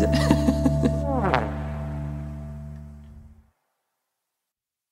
lepiej.